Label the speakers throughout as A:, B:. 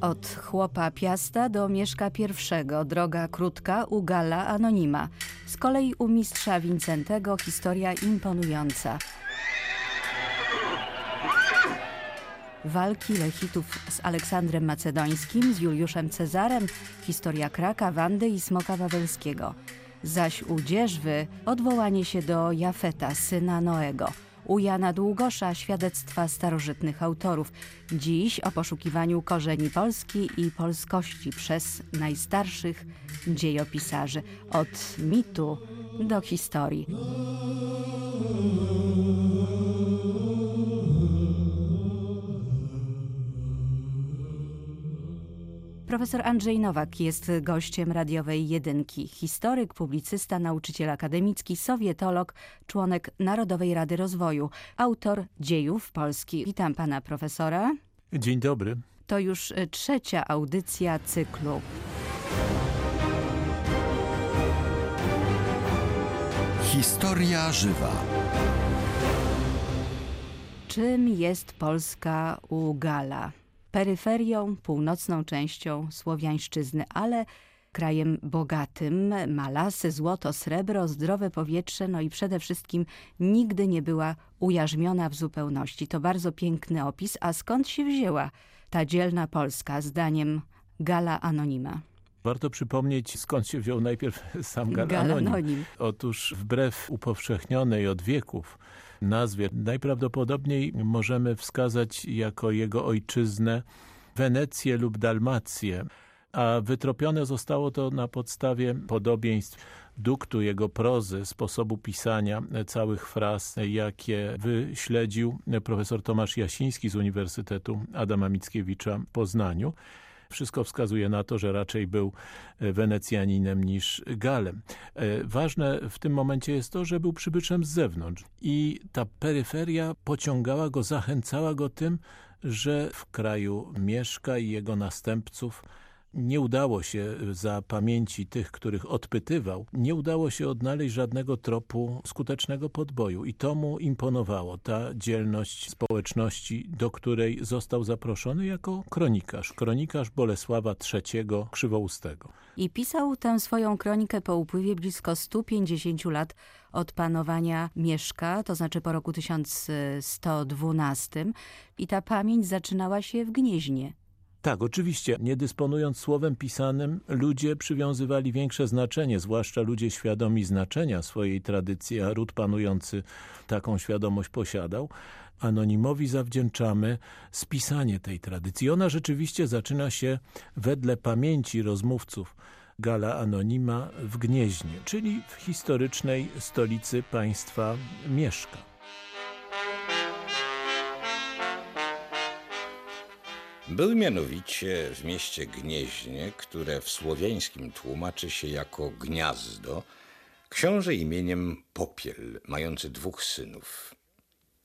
A: Od chłopa Piasta do Mieszka I, droga krótka u Gala Anonima. Z kolei u mistrza Wincentego historia imponująca. Walki Lechitów z Aleksandrem Macedońskim, z Juliuszem Cezarem, historia Kraka, Wandy i Smoka Wawelskiego. Zaś u Dzierżwy odwołanie się do Jafeta, syna Noego – u Jana Długosza świadectwa starożytnych autorów. Dziś o poszukiwaniu korzeni Polski i polskości przez najstarszych dziejopisarzy. Od mitu do historii. Profesor Andrzej Nowak jest gościem radiowej jedynki. Historyk, publicysta, nauczyciel akademicki, sowietolog, członek Narodowej Rady Rozwoju, autor dziejów Polski. Witam pana profesora.
B: Dzień dobry.
A: To już trzecia audycja cyklu.
C: Historia żywa.
A: Czym jest Polska u Gala? Peryferią, północną częścią Słowiańszczyzny, ale krajem bogatym, ma lasy, złoto, srebro, zdrowe powietrze, no i przede wszystkim nigdy nie była ujarzmiona w zupełności. To bardzo piękny opis, a skąd się wzięła ta dzielna Polska, zdaniem Gala Anonima?
B: Warto przypomnieć, skąd się wziął najpierw sam Gal. Anonim. Otóż wbrew upowszechnionej od wieków nazwie. Najprawdopodobniej możemy wskazać jako jego ojczyznę Wenecję lub Dalmację, a wytropione zostało to na podstawie podobieństw duktu jego prozy, sposobu pisania całych fraz, jakie wyśledził profesor Tomasz Jasiński z Uniwersytetu Adama Mickiewicza w Poznaniu. Wszystko wskazuje na to, że raczej był e, Wenecjaninem niż Galem. E, ważne w tym momencie jest to, że był przybyszem z zewnątrz i ta peryferia pociągała go, zachęcała go tym, że w kraju mieszka i jego następców nie udało się za pamięci tych, których odpytywał, nie udało się odnaleźć żadnego tropu skutecznego podboju i to mu imponowało, ta dzielność społeczności, do której został zaproszony jako kronikarz, kronikarz Bolesława III Krzywoustego.
A: I pisał tę swoją kronikę po upływie blisko 150 lat od panowania Mieszka, to znaczy po roku 1112 i ta pamięć zaczynała się w Gnieźnie.
B: Tak, oczywiście. Nie dysponując słowem pisanym, ludzie przywiązywali większe znaczenie, zwłaszcza ludzie świadomi znaczenia swojej tradycji, a ród panujący taką świadomość posiadał. Anonimowi zawdzięczamy spisanie tej tradycji. Ona rzeczywiście zaczyna się wedle pamięci rozmówców Gala Anonima w Gnieźnie, czyli w historycznej stolicy państwa Mieszka.
D: Był mianowicie w mieście Gnieźnie, które w słowiańskim tłumaczy się jako gniazdo, książę imieniem Popiel, mający dwóch synów.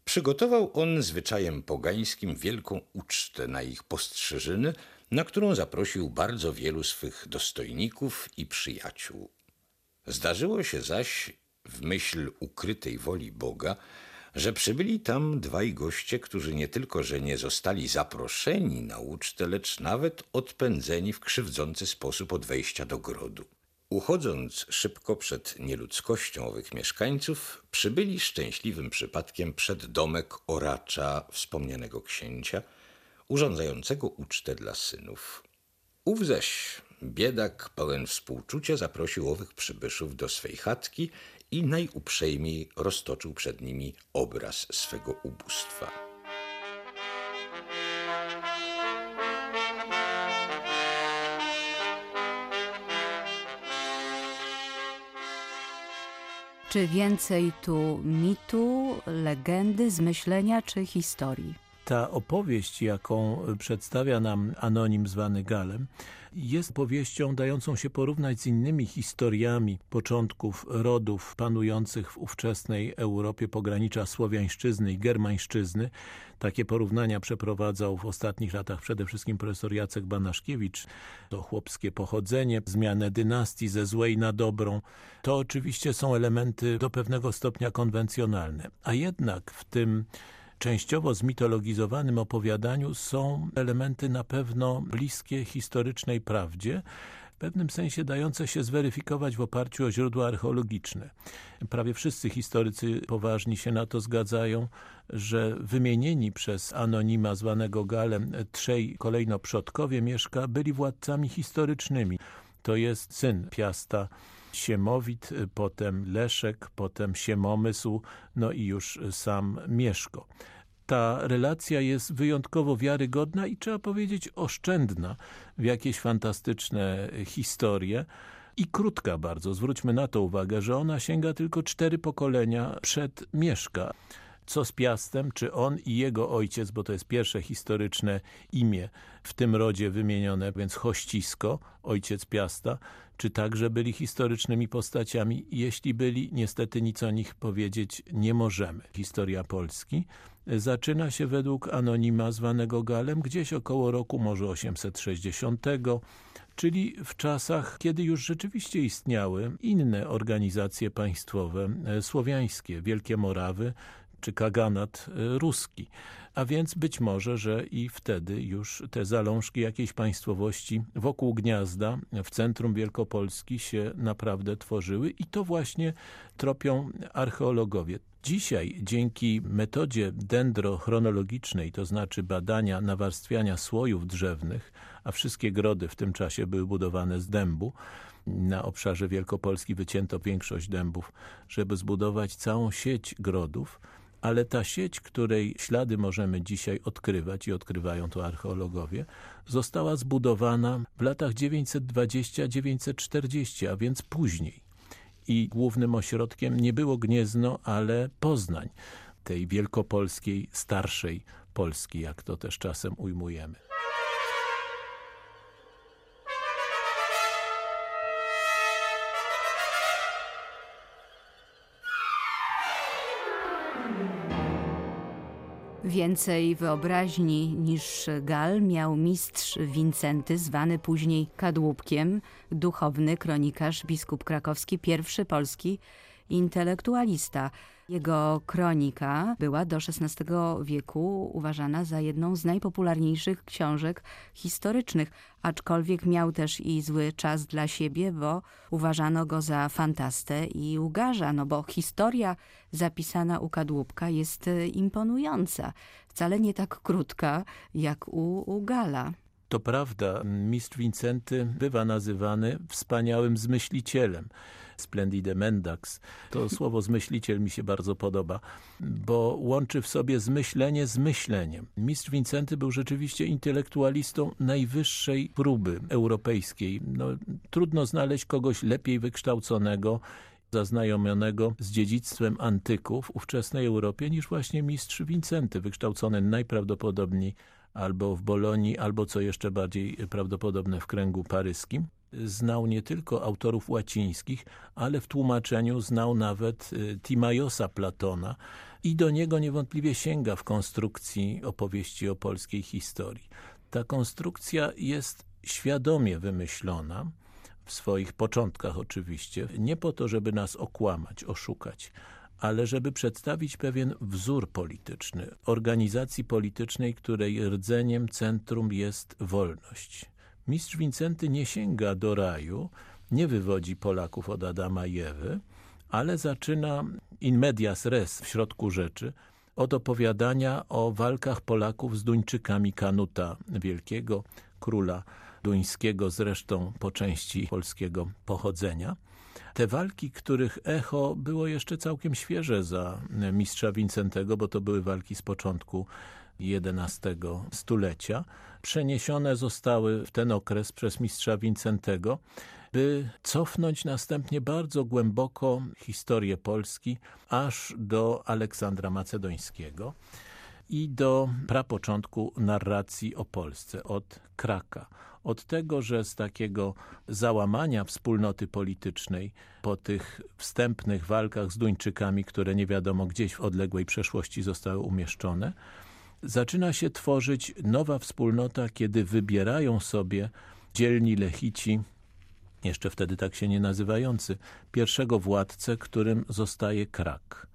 D: Przygotował on zwyczajem pogańskim wielką ucztę na ich postrzeżyny, na którą zaprosił bardzo wielu swych dostojników i przyjaciół. Zdarzyło się zaś, w myśl ukrytej woli Boga, że przybyli tam dwaj goście, którzy nie tylko, że nie zostali zaproszeni na ucztę, lecz nawet odpędzeni w krzywdzący sposób od wejścia do grodu. Uchodząc szybko przed nieludzkością owych mieszkańców, przybyli szczęśliwym przypadkiem przed domek oracza wspomnianego księcia, urządzającego ucztę dla synów. Ów zaś biedak pełen współczucia zaprosił owych przybyszów do swej chatki i najuprzejmiej roztoczył przed nimi obraz swego ubóstwa.
A: Czy więcej tu mitu, legendy, zmyślenia czy historii?
B: Ta opowieść, jaką przedstawia nam anonim zwany Galem, jest powieścią dającą się porównać z innymi historiami początków rodów panujących w ówczesnej Europie pogranicza słowiańszczyzny i germańszczyzny. Takie porównania przeprowadzał w ostatnich latach przede wszystkim profesor Jacek Banaszkiewicz. To chłopskie pochodzenie, zmianę dynastii ze złej na dobrą. To oczywiście są elementy do pewnego stopnia konwencjonalne. A jednak w tym częściowo zmitologizowanym opowiadaniu są elementy na pewno bliskie historycznej prawdzie, w pewnym sensie dające się zweryfikować w oparciu o źródła archeologiczne. Prawie wszyscy historycy poważni się na to zgadzają, że wymienieni przez anonima zwanego Galem trzej kolejno przodkowie Mieszka byli władcami historycznymi. To jest syn Piasta Siemowit, potem Leszek, potem Siemomysł, no i już sam Mieszko. Ta relacja jest wyjątkowo wiarygodna i trzeba powiedzieć oszczędna w jakieś fantastyczne historie i krótka bardzo. Zwróćmy na to uwagę, że ona sięga tylko cztery pokolenia przed Mieszka co z Piastem, czy on i jego ojciec, bo to jest pierwsze historyczne imię w tym rodzie wymienione, więc Hościsko, ojciec Piasta, czy także byli historycznymi postaciami. Jeśli byli, niestety nic o nich powiedzieć nie możemy. Historia Polski zaczyna się według anonima zwanego Galem gdzieś około roku może 860, czyli w czasach, kiedy już rzeczywiście istniały inne organizacje państwowe e, słowiańskie, Wielkie Morawy, czy kaganat e, ruski. A więc być może, że i wtedy już te zalążki jakiejś państwowości wokół gniazda w centrum Wielkopolski się naprawdę tworzyły i to właśnie tropią archeologowie. Dzisiaj dzięki metodzie dendrochronologicznej, to znaczy badania nawarstwiania słojów drzewnych, a wszystkie grody w tym czasie były budowane z dębu, na obszarze Wielkopolski wycięto większość dębów, żeby zbudować całą sieć grodów, ale ta sieć, której ślady możemy dzisiaj odkrywać i odkrywają to archeologowie, została zbudowana w latach 920-940, a więc później. I głównym ośrodkiem nie było Gniezno, ale Poznań, tej wielkopolskiej, starszej Polski, jak to też czasem ujmujemy.
A: Więcej wyobraźni niż Gal miał mistrz Wincenty, zwany później Kadłubkiem, duchowny kronikarz, biskup krakowski, pierwszy polski intelektualista. Jego kronika była do XVI wieku uważana za jedną z najpopularniejszych książek historycznych, aczkolwiek miał też i zły czas dla siebie, bo uważano go za fantastę i ugarza, no bo historia zapisana u Kadłubka jest imponująca, wcale nie tak krótka jak u, u Gala.
B: To prawda, mistrz Wincenty bywa nazywany wspaniałym zmyślicielem. Splendide Mendax. To słowo zmyśliciel mi się bardzo podoba, bo łączy w sobie zmyślenie z myśleniem. Mistrz Wincenty był rzeczywiście intelektualistą najwyższej próby europejskiej. No, trudno znaleźć kogoś lepiej wykształconego zaznajomionego z dziedzictwem antyków w ówczesnej Europie niż właśnie mistrz Wincenty, wykształcony najprawdopodobniej albo w Bolonii, albo co jeszcze bardziej prawdopodobne w kręgu paryskim znał nie tylko autorów łacińskich, ale w tłumaczeniu znał nawet y, Timajosa Platona i do niego niewątpliwie sięga w konstrukcji opowieści o polskiej historii. Ta konstrukcja jest świadomie wymyślona, w swoich początkach oczywiście, nie po to, żeby nas okłamać, oszukać, ale żeby przedstawić pewien wzór polityczny, organizacji politycznej, której rdzeniem centrum jest wolność. Mistrz Wincenty nie sięga do raju, nie wywodzi Polaków od Adama i Ewy, ale zaczyna in medias res w środku rzeczy od opowiadania o walkach Polaków z Duńczykami Kanuta Wielkiego, króla duńskiego, zresztą po części polskiego pochodzenia. Te walki, których echo było jeszcze całkiem świeże za mistrza Wincentego, bo to były walki z początku XI stulecia, przeniesione zostały w ten okres przez mistrza Wincentego, by cofnąć następnie bardzo głęboko historię Polski, aż do Aleksandra Macedońskiego i do prapoczątku narracji o Polsce, od Kraka. Od tego, że z takiego załamania wspólnoty politycznej po tych wstępnych walkach z Duńczykami, które nie wiadomo gdzieś w odległej przeszłości zostały umieszczone, zaczyna się tworzyć nowa wspólnota, kiedy wybierają sobie dzielni lechici, jeszcze wtedy tak się nie nazywający, pierwszego władcę, którym zostaje Krak.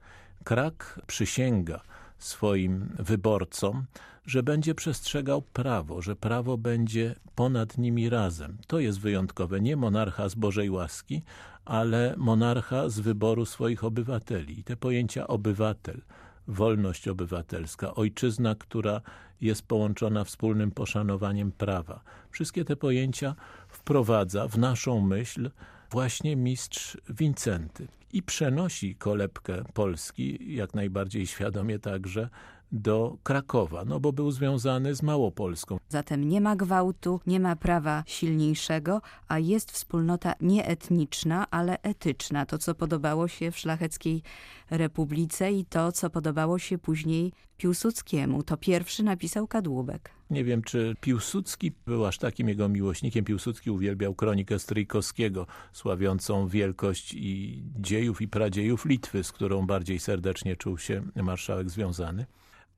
B: Krak przysięga swoim wyborcom, że będzie przestrzegał prawo, że prawo będzie ponad nimi razem. To jest wyjątkowe. Nie monarcha z Bożej łaski, ale monarcha z wyboru swoich obywateli. I te pojęcia obywatel, wolność obywatelska, ojczyzna, która jest połączona wspólnym poszanowaniem prawa. Wszystkie te pojęcia wprowadza w naszą myśl właśnie mistrz Wincenty i przenosi kolebkę Polski, jak najbardziej świadomie także, do Krakowa, no bo był związany z Małopolską.
A: Zatem nie ma gwałtu, nie ma prawa silniejszego, a jest wspólnota nie etniczna, ale etyczna. To, co podobało się w szlacheckiej republice i to, co podobało się później Piłsudskiemu. To pierwszy napisał Kadłubek.
B: Nie wiem, czy Piłsudski był aż takim jego miłośnikiem. Piłsudski uwielbiał kronikę Stryjkowskiego, sławiącą wielkość i dziejów i pradziejów Litwy, z którą bardziej serdecznie czuł się marszałek związany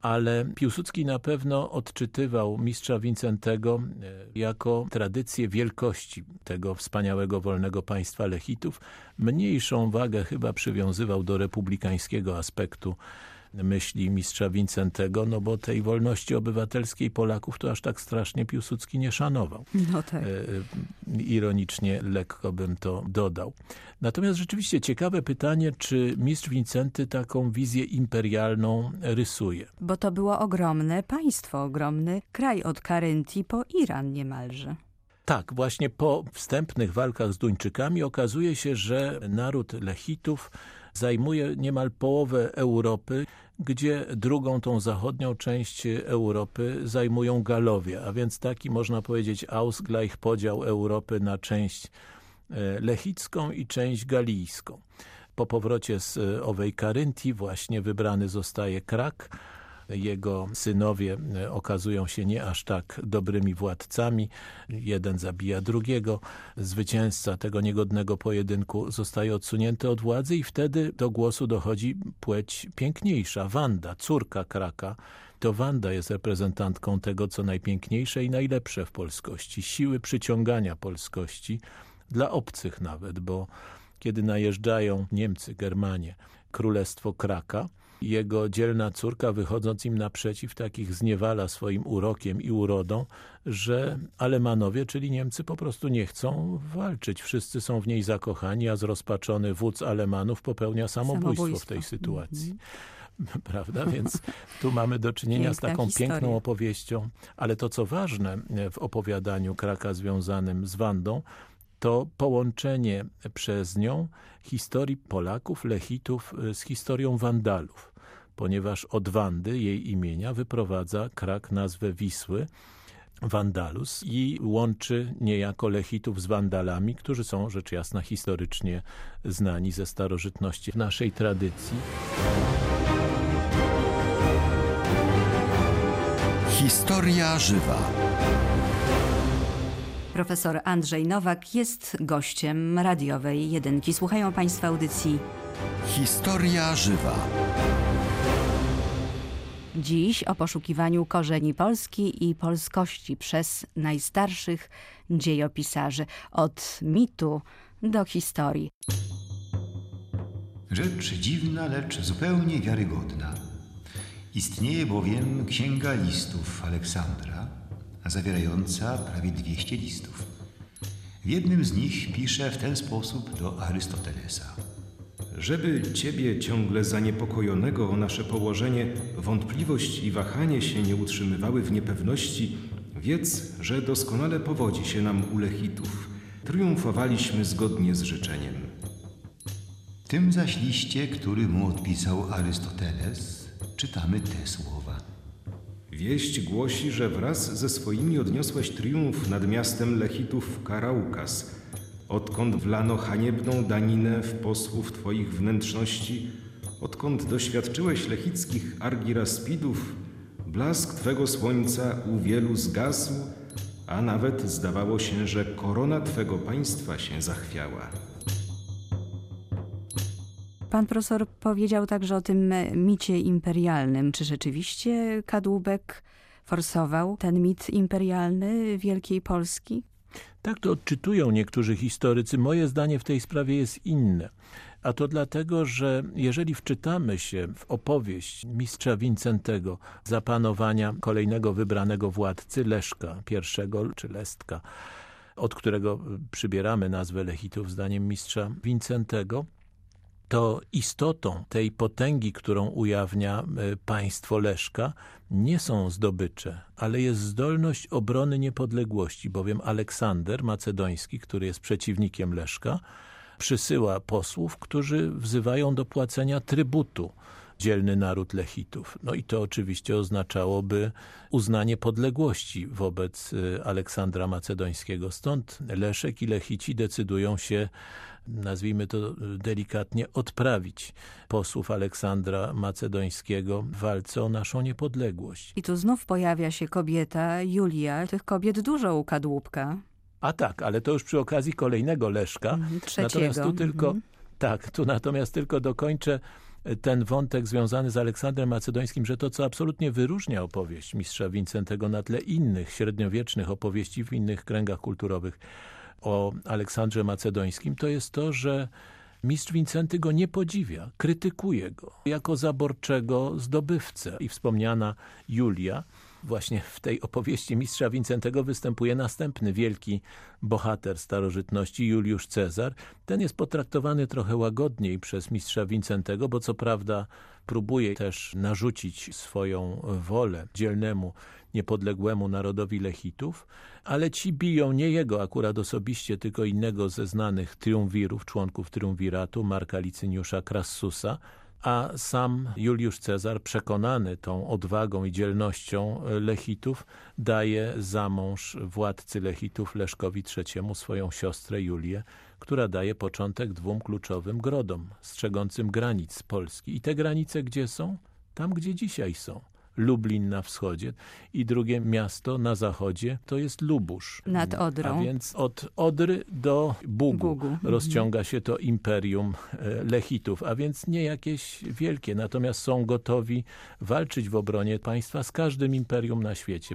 B: ale Piłsudski na pewno odczytywał mistrza Wincentego e, jako tradycję wielkości tego wspaniałego wolnego państwa Lechitów. Mniejszą wagę chyba przywiązywał do republikańskiego aspektu myśli mistrza Wincentego, no bo tej wolności obywatelskiej Polaków to aż tak strasznie Piłsudski nie szanował.
A: No tak. E,
B: e, ironicznie lekko bym to dodał. Natomiast rzeczywiście ciekawe pytanie, czy mistrz Wincenty taką wizję imperialną rysuje.
A: Bo to było ogromne państwo, ogromny kraj od Karyntii po Iran niemalże.
B: Tak, właśnie po wstępnych walkach z Duńczykami okazuje się, że naród Lechitów zajmuje niemal połowę Europy, gdzie drugą, tą zachodnią część Europy zajmują Galowie, a więc taki można powiedzieć Ausgleich, podział Europy na część e, lechicką i część galijską. Po powrocie z e, owej Karyntii właśnie wybrany zostaje Krak, jego synowie e, okazują się nie aż tak dobrymi władcami. Jeden zabija drugiego. Zwycięzca tego niegodnego pojedynku zostaje odsunięty od władzy i wtedy do głosu dochodzi płeć piękniejsza, Wanda, córka Kraka. To Wanda jest reprezentantką tego, co najpiękniejsze i najlepsze w polskości. Siły przyciągania polskości dla obcych nawet, bo kiedy najeżdżają Niemcy, Germanie, Królestwo Kraka, jego dzielna córka wychodząc im naprzeciw takich zniewala swoim urokiem i urodą, że Alemanowie, czyli Niemcy po prostu nie chcą walczyć. Wszyscy są w niej zakochani, a zrozpaczony wódz Alemanów popełnia samobójstwo, samobójstwo. w tej sytuacji. Mhm. Prawda? Więc tu mamy do czynienia Piękna z taką historia. piękną opowieścią. Ale to, co ważne w opowiadaniu Kraka związanym z Wandą, to połączenie przez nią historii Polaków, Lechitów z historią Wandalów, ponieważ od Wandy, jej imienia, wyprowadza Krak nazwę Wisły, Wandalus i łączy niejako Lechitów z Wandalami, którzy są rzecz jasna historycznie znani ze starożytności w naszej tradycji.
C: Historia żywa.
A: Profesor Andrzej Nowak jest gościem radiowej jedynki. Słuchają Państwo audycji
C: Historia żywa.
A: Dziś o poszukiwaniu korzeni Polski i polskości przez najstarszych dziejopisarzy. Od mitu do historii.
E: Rzecz dziwna, lecz zupełnie wiarygodna. Istnieje bowiem Księga Listów Aleksandra, zawierająca prawie 200 listów. W jednym z nich pisze w ten sposób do Arystotelesa.
F: Żeby Ciebie ciągle zaniepokojonego o nasze położenie wątpliwość i wahanie się nie utrzymywały w niepewności, wiedz, że doskonale powodzi się nam u Lechitów. Triumfowaliśmy zgodnie z życzeniem.
E: Tym zaś liście, który mu odpisał Arystoteles, czytamy te słowa.
F: Wieść głosi, że wraz ze swoimi odniosłeś triumf nad miastem Lechitów Karaukas – odkąd wlano haniebną daninę w posłów Twoich wnętrzności, odkąd doświadczyłeś lechickich argiraspidów, blask Twego słońca u wielu zgasł, a nawet zdawało się, że korona Twego państwa się zachwiała.
A: Pan profesor powiedział także o tym micie imperialnym. Czy rzeczywiście Kadłubek forsował ten mit imperialny Wielkiej Polski?
B: Tak to odczytują niektórzy historycy. Moje zdanie w tej sprawie jest inne. A to dlatego, że jeżeli wczytamy się w opowieść mistrza Wincentego zapanowania kolejnego wybranego władcy, Leszka I czy Lestka, od którego przybieramy nazwę Lechitów zdaniem mistrza Wincentego, to istotą tej potęgi, którą ujawnia e, państwo Leszka, nie są zdobycze, ale jest zdolność obrony niepodległości, bowiem Aleksander Macedoński, który jest przeciwnikiem Leszka, przysyła posłów, którzy wzywają do płacenia trybutu dzielny naród Lechitów. No i to oczywiście oznaczałoby uznanie podległości wobec y, Aleksandra Macedońskiego. Stąd Leszek i Lechici decydują się nazwijmy to delikatnie, odprawić posłów Aleksandra Macedońskiego w walce o naszą niepodległość.
A: I tu znów pojawia się kobieta Julia. Tych kobiet dużo u kadłubka.
B: A tak, ale to już przy okazji kolejnego Leszka.
A: Mhm, trzeciego.
B: Natomiast tu tylko, mhm. tak, tu natomiast tylko dokończę ten wątek związany z Aleksandrem Macedońskim, że to, co absolutnie wyróżnia opowieść mistrza Wincentego na tle innych średniowiecznych opowieści w innych kręgach kulturowych o Aleksandrze Macedońskim, to jest to, że mistrz Wincenty go nie podziwia, krytykuje go jako zaborczego zdobywcę. I wspomniana Julia, właśnie w tej opowieści mistrza Wincentego występuje następny wielki bohater starożytności, Juliusz Cezar. Ten jest potraktowany trochę łagodniej przez mistrza Wincentego, bo co prawda próbuje też narzucić swoją wolę dzielnemu, niepodległemu narodowi Lechitów, ale ci biją nie jego akurat osobiście, tylko innego ze znanych triumvirów, członków triumviratu, Marka Licyniusza Crassusa, a sam Juliusz Cezar, przekonany tą odwagą i dzielnością Lechitów, daje za mąż władcy Lechitów Leszkowi III swoją siostrę Julię, która daje początek dwóm kluczowym grodom, strzegącym granic Polski. I te granice gdzie są? Tam, gdzie dzisiaj są. Lublin na wschodzie i drugie miasto na zachodzie to jest Lubusz.
A: Nad Odrą.
B: A więc od Odry do Bugu, Bugu. Mhm. rozciąga się to imperium e, Lechitów, a więc nie jakieś wielkie, natomiast są gotowi walczyć w obronie państwa z każdym imperium na świecie.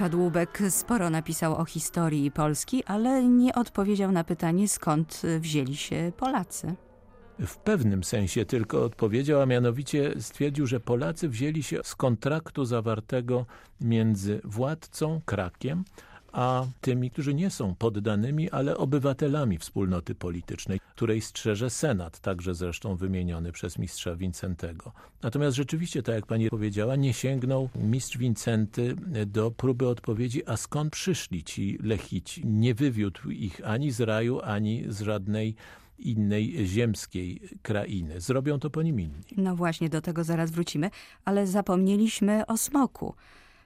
A: Kadłubek sporo napisał o historii Polski, ale nie odpowiedział na pytanie, skąd wzięli się Polacy.
B: W pewnym sensie tylko odpowiedział, a mianowicie stwierdził, że Polacy wzięli się z kontraktu zawartego między władcą Krakiem, a tymi, którzy nie są poddanymi, ale obywatelami wspólnoty politycznej, której strzeże Senat, także zresztą wymieniony przez mistrza Wincentego. Natomiast rzeczywiście, tak jak pani powiedziała, nie sięgnął mistrz Wincenty do próby odpowiedzi, a skąd przyszli ci lechici. Nie wywiódł ich ani z raju, ani z żadnej innej ziemskiej krainy. Zrobią to po nim inni.
A: No właśnie, do tego zaraz wrócimy, ale zapomnieliśmy o smoku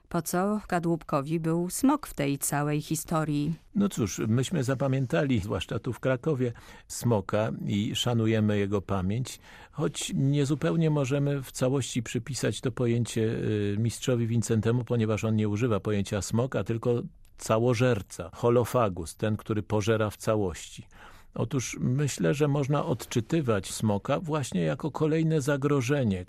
A: po co Kadłubkowi był smok w tej całej historii.
B: No cóż, myśmy zapamiętali, zwłaszcza tu w Krakowie, smoka i szanujemy jego pamięć, choć niezupełnie możemy w całości przypisać to pojęcie y, mistrzowi Wincentemu, ponieważ on nie używa pojęcia smoka, tylko całożerca, holofagus, ten, który pożera w całości. Otóż myślę, że można odczytywać smoka właśnie jako kolejne zagrożenie,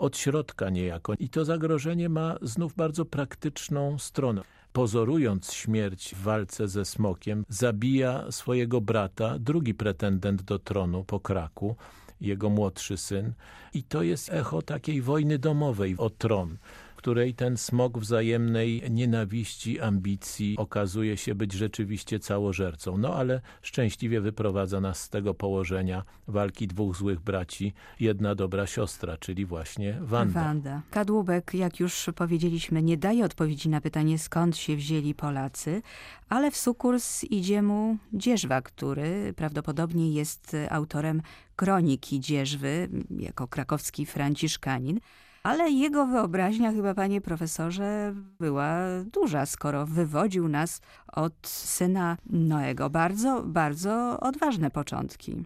B: od środka niejako. I to zagrożenie ma znów bardzo praktyczną stronę. Pozorując śmierć w walce ze smokiem, zabija swojego brata, drugi pretendent do tronu po Kraku, jego młodszy syn. I to jest echo takiej wojny domowej o tron której ten smog wzajemnej nienawiści, ambicji okazuje się być rzeczywiście całożercą. No ale szczęśliwie wyprowadza nas z tego położenia walki dwóch złych braci, jedna dobra siostra, czyli właśnie Wanda.
A: Wanda. Kadłubek, jak już powiedzieliśmy, nie daje odpowiedzi na pytanie, skąd się wzięli Polacy, ale w sukurs idzie mu Dzierżwa, który prawdopodobnie jest autorem kroniki Dzierżwy, jako krakowski franciszkanin. Ale jego wyobraźnia chyba, panie profesorze, była duża, skoro wywodził nas od syna Noego. Bardzo, bardzo odważne początki.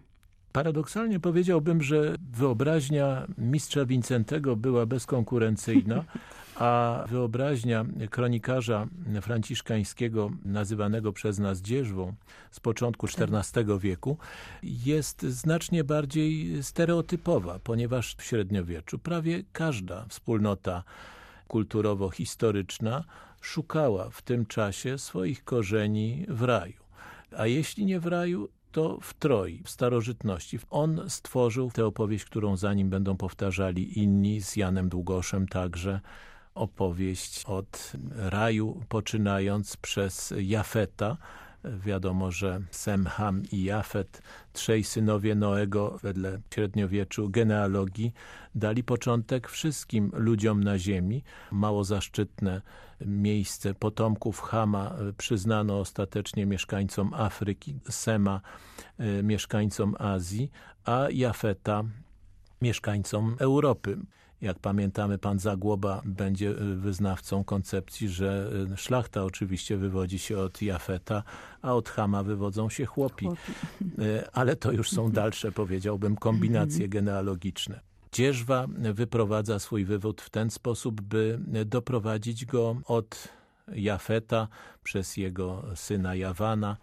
B: Paradoksalnie powiedziałbym, że wyobraźnia mistrza Wincentego była bezkonkurencyjna, a wyobraźnia kronikarza franciszkańskiego nazywanego przez nas Dzierżwą z początku XIV wieku jest znacznie bardziej stereotypowa, ponieważ w średniowieczu prawie każda wspólnota kulturowo-historyczna szukała w tym czasie swoich korzeni w raju. A jeśli nie w raju, to w Troi, w starożytności. On stworzył tę opowieść, którą za nim będą powtarzali inni, z Janem Długoszem także, opowieść od raju, poczynając przez Jafeta, Wiadomo, że Sem, Ham i Jafet, trzej synowie Noego wedle średniowieczu genealogii, dali początek wszystkim ludziom na ziemi. Mało zaszczytne miejsce potomków Hama przyznano ostatecznie mieszkańcom Afryki, Sema e, mieszkańcom Azji, a Jafeta mieszkańcom Europy. Jak pamiętamy, pan Zagłoba będzie y, wyznawcą koncepcji, że y, szlachta oczywiście wywodzi się od Jafeta, a od Hama wywodzą się chłopi. chłopi. Y, ale to już są dalsze, powiedziałbym, kombinacje genealogiczne. Dzierżwa wyprowadza swój wywód w ten sposób, by doprowadzić go od Jafeta przez jego syna Jawana,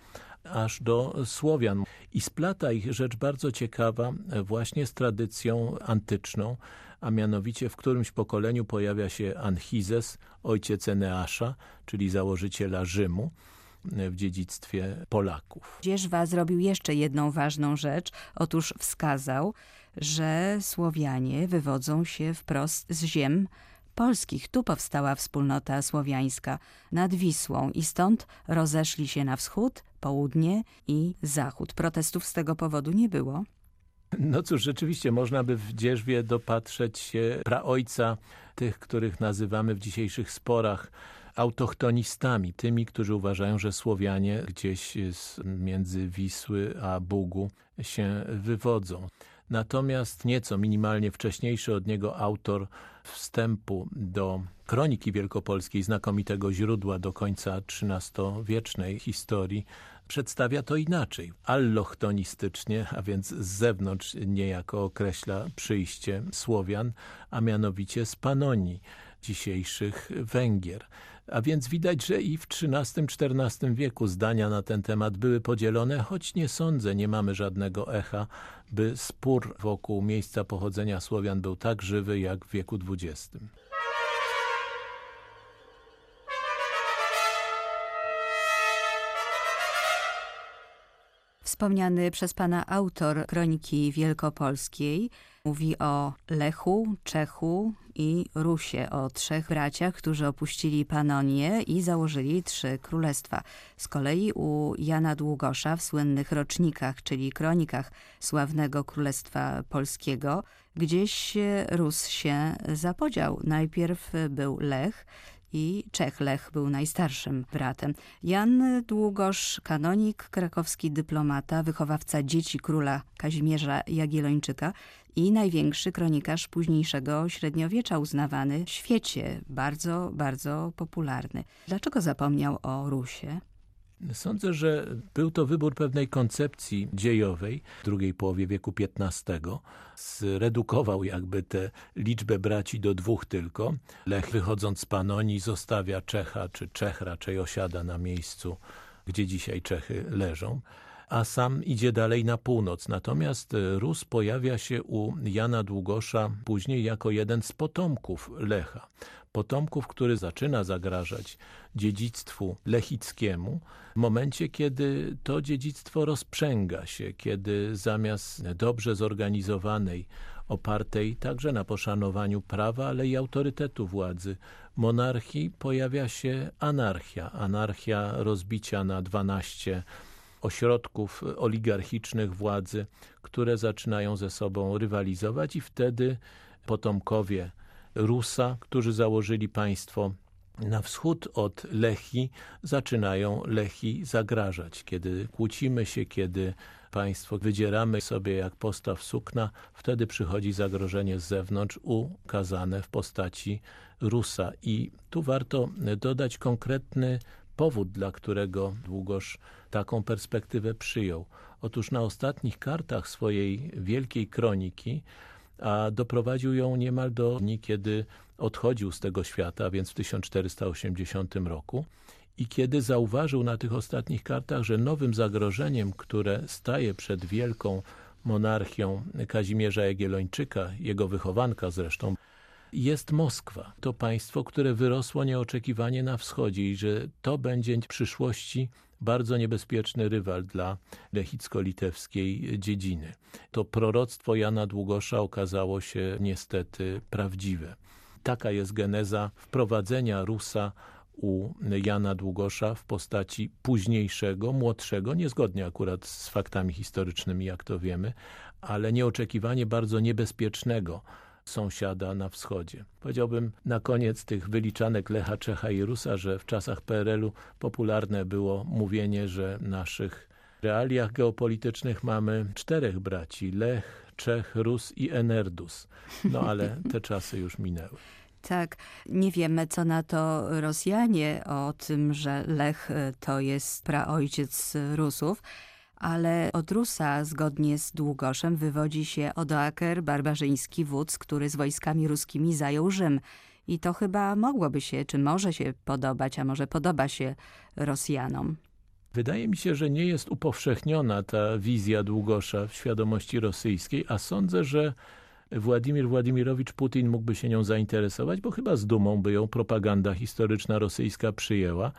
B: aż do Słowian. I splata ich rzecz bardzo ciekawa właśnie z tradycją antyczną, a mianowicie w którymś pokoleniu pojawia się Anchizes, ojciec Eneasza, czyli założyciela Rzymu w dziedzictwie Polaków.
A: Dzierżwa zrobił jeszcze jedną ważną rzecz. Otóż wskazał, że Słowianie wywodzą się wprost z ziem polskich. Tu powstała wspólnota słowiańska nad Wisłą i stąd rozeszli się na wschód, południe i zachód. Protestów z tego powodu nie było.
B: No cóż, rzeczywiście można by w dzierżwie dopatrzeć się praojca tych, których nazywamy w dzisiejszych sporach autochtonistami, tymi, którzy uważają, że Słowianie gdzieś między Wisły a Bugu się wywodzą. Natomiast nieco minimalnie wcześniejszy od niego autor wstępu do Kroniki Wielkopolskiej, znakomitego źródła do końca XIII-wiecznej historii, przedstawia to inaczej. Allochtonistycznie, a więc z zewnątrz niejako określa przyjście Słowian, a mianowicie z Panonii, dzisiejszych Węgier. A więc widać, że i w XIII-XIV wieku zdania na ten temat były podzielone, choć nie sądzę, nie mamy żadnego echa, by spór wokół miejsca pochodzenia Słowian był tak żywy jak w wieku XX.
A: Wspomniany przez pana autor Kroniki Wielkopolskiej mówi o Lechu, Czechu i Rusie, o trzech braciach, którzy opuścili Panonię i założyli trzy królestwa. Z kolei u Jana Długosza w słynnych rocznikach, czyli kronikach sławnego Królestwa Polskiego, gdzieś Rus się zapodział. Najpierw był Lech, i Czech Lech był najstarszym bratem. Jan Długosz, kanonik, krakowski dyplomata, wychowawca dzieci króla Kazimierza Jagiellończyka i największy kronikarz późniejszego średniowiecza uznawany w świecie, bardzo, bardzo popularny. Dlaczego zapomniał o Rusie?
B: Sądzę, że był to wybór pewnej koncepcji dziejowej w drugiej połowie wieku XV. Zredukował jakby tę liczbę braci do dwóch tylko. Lech wychodząc z Panonii zostawia Czecha, czy Czech raczej osiada na miejscu, gdzie dzisiaj Czechy leżą a sam idzie dalej na północ. Natomiast Rus pojawia się u Jana Długosza później jako jeden z potomków Lecha. Potomków, który zaczyna zagrażać dziedzictwu lechickiemu w momencie, kiedy to dziedzictwo rozprzęga się, kiedy zamiast dobrze zorganizowanej, opartej także na poszanowaniu prawa, ale i autorytetu władzy, monarchii pojawia się anarchia. Anarchia rozbicia na 12 ośrodków oligarchicznych władzy, które zaczynają ze sobą rywalizować i wtedy potomkowie Rusa, którzy założyli państwo na wschód od Lechi, zaczynają Lechi zagrażać. Kiedy kłócimy się, kiedy państwo wydzieramy sobie jak postaw sukna, wtedy przychodzi zagrożenie z zewnątrz ukazane w postaci Rusa. I tu warto dodać konkretny powód, dla którego Długosz taką perspektywę przyjął. Otóż na ostatnich kartach swojej wielkiej kroniki, a doprowadził ją niemal do dni, kiedy odchodził z tego świata, więc w 1480 roku, i kiedy zauważył na tych ostatnich kartach, że nowym zagrożeniem, które staje przed wielką monarchią Kazimierza Jagiellończyka, jego wychowanka zresztą, jest Moskwa. To państwo, które wyrosło nieoczekiwanie na wschodzie i że to będzie w przyszłości bardzo niebezpieczny rywal dla lechicko-litewskiej dziedziny. To proroctwo Jana Długosza okazało się niestety prawdziwe. Taka jest geneza wprowadzenia Rusa u Jana Długosza w postaci późniejszego, młodszego, niezgodnie akurat z faktami historycznymi, jak to wiemy, ale nieoczekiwanie bardzo niebezpiecznego sąsiada na wschodzie. Powiedziałbym na koniec tych wyliczanek Lecha, Czecha i Rusa, że w czasach PRL-u popularne było mówienie, że naszych realiach geopolitycznych mamy czterech braci, Lech, Czech, Rus i Enerdus. No ale te czasy już minęły.
A: Tak, nie wiemy co na to Rosjanie o tym, że Lech to jest praojciec Rusów ale od Rusa zgodnie z Długoszem wywodzi się Odoaker, barbarzyński wódz, który z wojskami ruskimi zajął Rzym. I to chyba mogłoby się, czy może się podobać, a może podoba się Rosjanom.
B: Wydaje mi się, że nie jest upowszechniona ta wizja Długosza w świadomości rosyjskiej, a sądzę, że Władimir Władimirowicz Putin mógłby się nią zainteresować, bo chyba z dumą by ją propaganda historyczna rosyjska przyjęła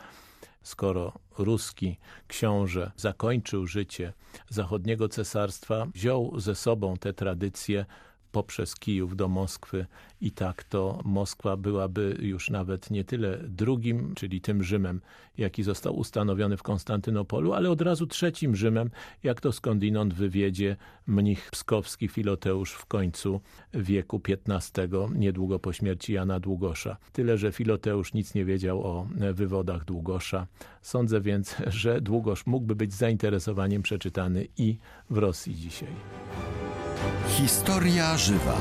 B: skoro ruski książę zakończył życie zachodniego cesarstwa, wziął ze sobą te tradycje poprzez Kijów do Moskwy i tak to Moskwa byłaby już nawet nie tyle drugim, czyli tym Rzymem, jaki został ustanowiony w Konstantynopolu, ale od razu trzecim Rzymem, jak to skądinąd wywiedzie mnich pskowski Filoteusz w końcu wieku XV, niedługo po śmierci Jana Długosza. Tyle, że Filoteusz nic nie wiedział o wywodach Długosza. Sądzę więc, że Długosz mógłby być zainteresowaniem przeczytany i w Rosji dzisiaj.
C: Historia żywa.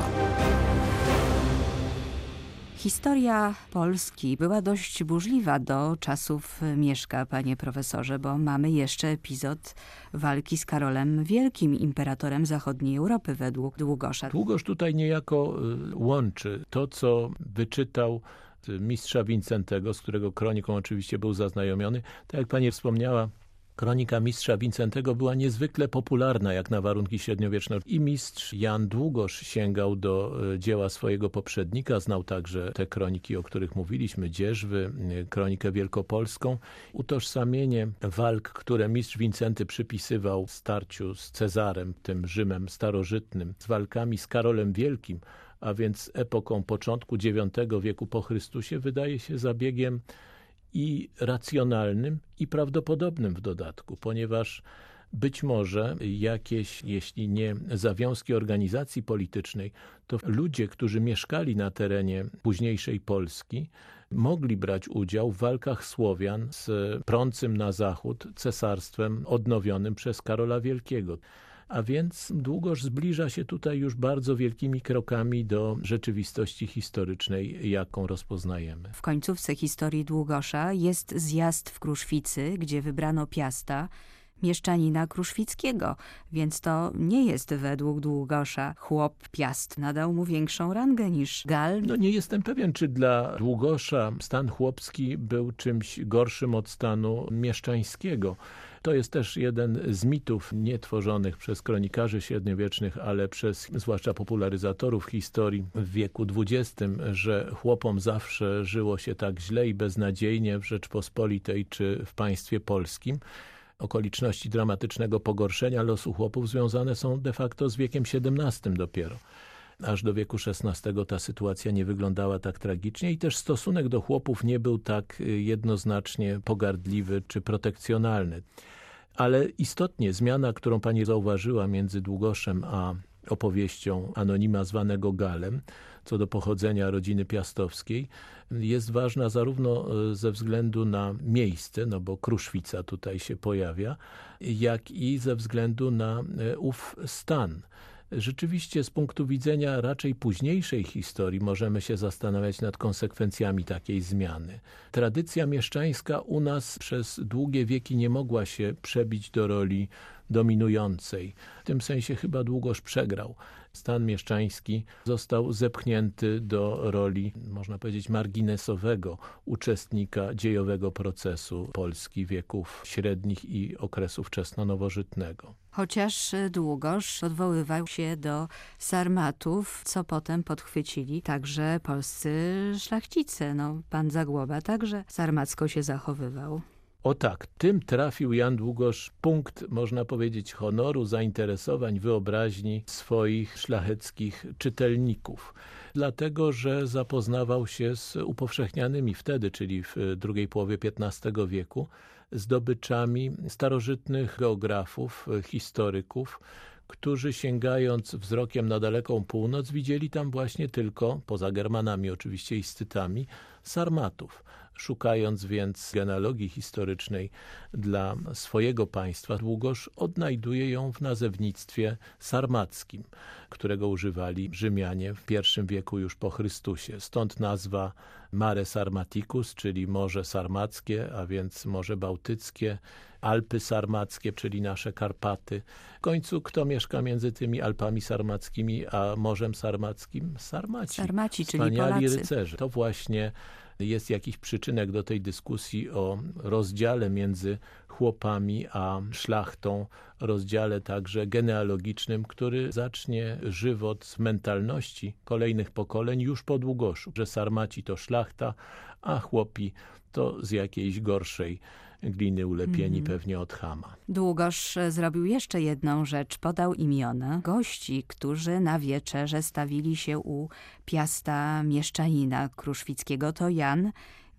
A: Historia Polski była dość burzliwa do czasów Mieszka, panie profesorze, bo mamy jeszcze epizod walki z Karolem Wielkim, imperatorem zachodniej Europy według Długosza.
B: Długosz tutaj niejako y, łączy to, co wyczytał mistrza Wincentego, z którego kroniką oczywiście był zaznajomiony. Tak jak pani wspomniała, Kronika mistrza Wincentego była niezwykle popularna jak na warunki średniowieczne. I mistrz Jan Długosz sięgał do e, dzieła swojego poprzednika, znał także te kroniki, o których mówiliśmy, Dzierżwy, e, kronikę wielkopolską. Utożsamienie walk, które mistrz Wincenty przypisywał starciu z Cezarem, tym Rzymem starożytnym, z walkami z Karolem Wielkim, a więc epoką początku IX wieku po Chrystusie, wydaje się zabiegiem i racjonalnym i prawdopodobnym w dodatku, ponieważ być może jakieś, jeśli nie zawiązki organizacji politycznej, to ludzie, którzy mieszkali na terenie późniejszej Polski, mogli brać udział w walkach Słowian z prącym na zachód cesarstwem odnowionym przez Karola Wielkiego a więc Długosz zbliża się tutaj już bardzo wielkimi krokami do rzeczywistości historycznej, jaką rozpoznajemy.
A: W końcówce historii Długosza jest zjazd w Kruszwicy, gdzie wybrano Piasta, mieszczanina kruszwickiego, więc to nie jest według Długosza chłop Piast. Nadał mu większą rangę niż Gal.
B: No nie jestem pewien, czy dla Długosza stan chłopski był czymś gorszym od stanu mieszczańskiego. To jest też jeden z mitów nietworzonych przez kronikarzy średniowiecznych, ale przez zwłaszcza popularyzatorów historii w wieku XX, że chłopom zawsze żyło się tak źle i beznadziejnie w Rzeczpospolitej czy w państwie polskim okoliczności dramatycznego pogorszenia losu chłopów związane są de facto z wiekiem XVII dopiero. Aż do wieku XVI ta sytuacja nie wyglądała tak tragicznie i też stosunek do chłopów nie był tak y, jednoznacznie pogardliwy czy protekcjonalny. Ale istotnie zmiana, którą pani zauważyła między Długoszem a opowieścią anonima zwanego Galem, co do pochodzenia rodziny piastowskiej, jest ważna zarówno e, ze względu na miejsce, no bo Kruszwica tutaj się pojawia, jak i ze względu na e, ów stan. Rzeczywiście z punktu widzenia raczej późniejszej historii możemy się zastanawiać nad konsekwencjami takiej zmiany. Tradycja mieszczańska u nas przez długie wieki nie mogła się przebić do roli dominującej. W tym sensie chyba Długosz przegrał. Stan mieszczański został zepchnięty do roli, można powiedzieć, marginesowego uczestnika dziejowego procesu Polski wieków średnich i okresu wczesno-nowożytnego.
A: Chociaż Długosz odwoływał się do sarmatów, co potem podchwycili także polscy szlachcice. No, pan Zagłoba także sarmacko się zachowywał.
B: O tak, tym trafił Jan Długosz punkt, można powiedzieć, honoru, zainteresowań, wyobraźni swoich szlacheckich czytelników. Dlatego, że zapoznawał się z upowszechnianymi wtedy, czyli w drugiej połowie XV wieku, zdobyczami starożytnych geografów, historyków, którzy sięgając wzrokiem na daleką północ widzieli tam właśnie tylko, poza Germanami oczywiście i Scytami, Sarmatów. Szukając więc genealogii historycznej dla swojego państwa, Długosz odnajduje ją w nazewnictwie sarmackim, którego używali Rzymianie w I wieku już po Chrystusie. Stąd nazwa Mare Sarmaticus, czyli Morze Sarmackie, a więc Morze Bałtyckie, Alpy Sarmackie, czyli nasze Karpaty. W końcu kto mieszka między tymi Alpami Sarmackimi a Morzem Sarmackim? Sarmaci.
A: Sarmaci, czyli Polacy.
B: rycerze. To właśnie jest jakiś przyczynek do tej dyskusji o rozdziale między chłopami a szlachtą, rozdziale także genealogicznym, który zacznie żywot z mentalności kolejnych pokoleń już po Długoszu, że Sarmaci to szlachta, a chłopi to z jakiejś gorszej gliny ulepieni mm. pewnie od Hama.
A: Długosz zrobił jeszcze jedną rzecz. Podał imiona gości, którzy na wieczerze stawili się u piasta mieszczanina kruszwickiego. To Jan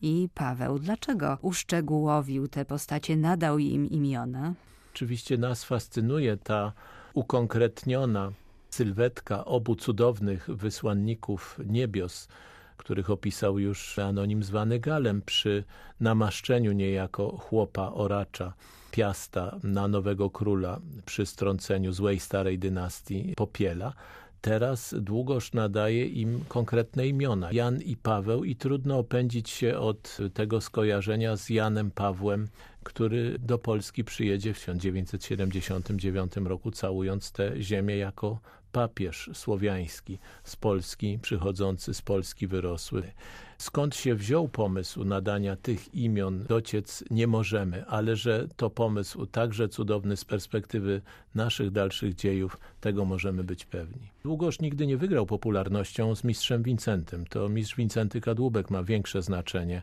A: i Paweł. Dlaczego uszczegółowił te postacie, nadał im imiona?
B: Oczywiście nas fascynuje ta ukonkretniona sylwetka obu cudownych wysłanników niebios, których opisał już anonim zwany Galem przy namaszczeniu niejako chłopa oracza Piasta na nowego króla przy strąceniu złej starej dynastii Popiela. Teraz Długosz nadaje im konkretne imiona. Jan i Paweł i trudno opędzić się od tego skojarzenia z Janem Pawłem, który do Polski przyjedzie w 1979 roku, całując tę ziemię jako papież słowiański z Polski, przychodzący z Polski wyrosły. Skąd się wziął pomysł nadania tych imion, dociec nie możemy, ale że to pomysł także cudowny z perspektywy naszych dalszych dziejów, tego możemy być pewni. Długoż nigdy nie wygrał popularnością z mistrzem Wincentym. To mistrz Wincenty Kadłubek ma większe znaczenie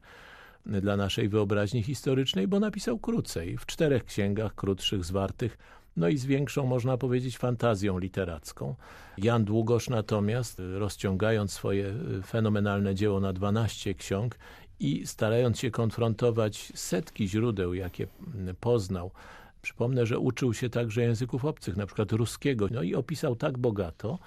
B: dla naszej wyobraźni historycznej, bo napisał krócej, w czterech księgach krótszych, zwartych, no i z większą, można powiedzieć, fantazją literacką. Jan Długosz natomiast, rozciągając swoje fenomenalne dzieło na 12 ksiąg i starając się konfrontować setki źródeł, jakie poznał, Przypomnę, że uczył się także języków obcych, na przykład ruskiego, no i opisał tak bogato,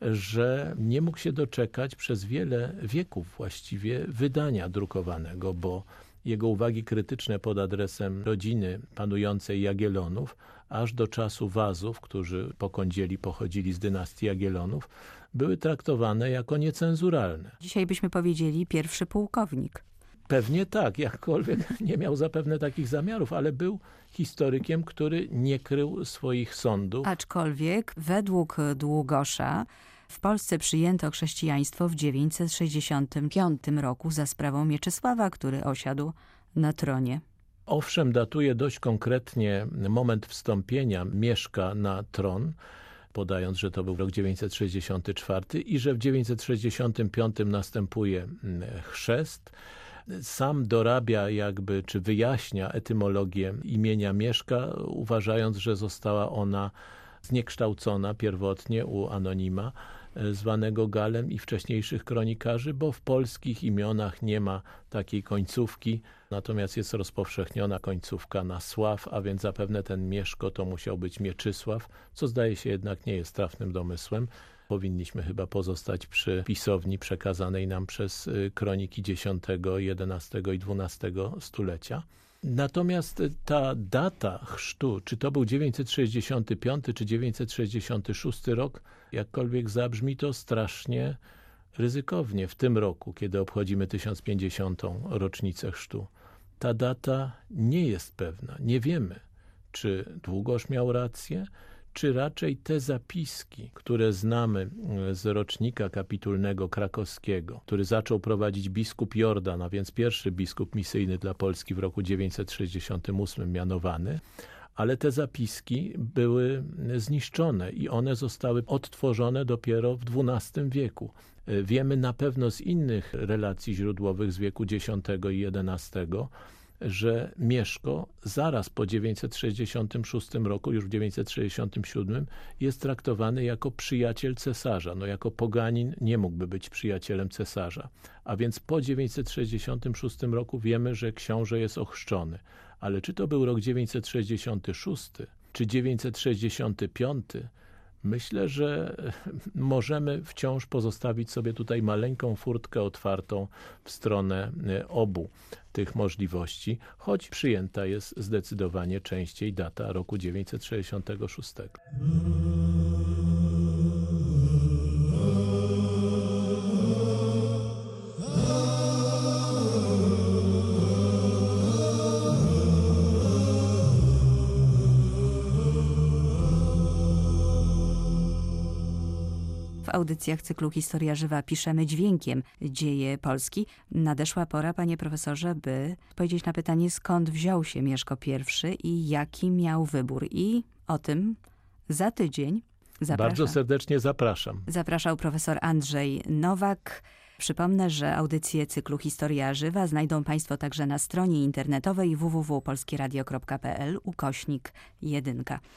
B: że nie mógł się doczekać przez wiele wieków właściwie wydania drukowanego, bo jego uwagi krytyczne pod adresem rodziny panującej Jagielonów, aż do czasu Wazów, którzy po kądzieli pochodzili z dynastii Jagielonów, były traktowane jako niecenzuralne.
A: Dzisiaj byśmy powiedzieli pierwszy pułkownik.
B: Pewnie tak, jakkolwiek nie miał zapewne takich zamiarów, ale był historykiem, który nie krył swoich sądów.
A: Aczkolwiek według Długosza w Polsce przyjęto chrześcijaństwo w 965 roku za sprawą Mieczysława, który osiadł na tronie.
B: Owszem, datuje dość konkretnie moment wstąpienia Mieszka na tron, podając, że to był rok 964 i że w 965 następuje mm, chrzest. Sam dorabia jakby, czy wyjaśnia etymologię imienia Mieszka, uważając, że została ona zniekształcona pierwotnie u Anonima, zwanego Galem i wcześniejszych kronikarzy, bo w polskich imionach nie ma takiej końcówki, natomiast jest rozpowszechniona końcówka na Sław, a więc zapewne ten Mieszko to musiał być Mieczysław, co zdaje się jednak nie jest trafnym domysłem. Powinniśmy chyba pozostać przy pisowni przekazanej nam przez y, kroniki X, XI i XII stulecia. Natomiast ta data chrztu, czy to był 965 czy 966 rok, jakkolwiek zabrzmi to strasznie ryzykownie w tym roku, kiedy obchodzimy 1050. rocznicę chrztu. Ta data nie jest pewna, nie wiemy. czy Długosz miał rację, czy raczej te zapiski, które znamy e, z rocznika kapitulnego krakowskiego, który zaczął prowadzić biskup Jordan, a więc pierwszy biskup misyjny dla Polski w roku 968 mianowany, ale te zapiski były zniszczone i one zostały odtworzone dopiero w XII wieku. E, wiemy na pewno z innych relacji źródłowych z wieku X i XI, że Mieszko zaraz po 966 roku, już w 967 jest traktowany jako przyjaciel cesarza. No jako poganin nie mógłby być przyjacielem cesarza. A więc po 966 roku wiemy, że książę jest ochrzczony. Ale czy to był rok 966 czy 965, Myślę, że możemy wciąż pozostawić sobie tutaj maleńką furtkę otwartą w stronę e, obu tych możliwości, choć przyjęta jest zdecydowanie częściej data roku 966.
A: audycjach cyklu Historia Żywa piszemy dźwiękiem dzieje Polski. Nadeszła pora, panie profesorze, by powiedzieć na pytanie, skąd wziął się Mieszko I i jaki miał wybór. I o tym za tydzień
B: zapraszam. Bardzo serdecznie zapraszam.
A: Zapraszał profesor Andrzej Nowak. Przypomnę, że audycje cyklu Historia Żywa znajdą Państwo także na stronie internetowej www.polskieradio.pl ukośnik 1.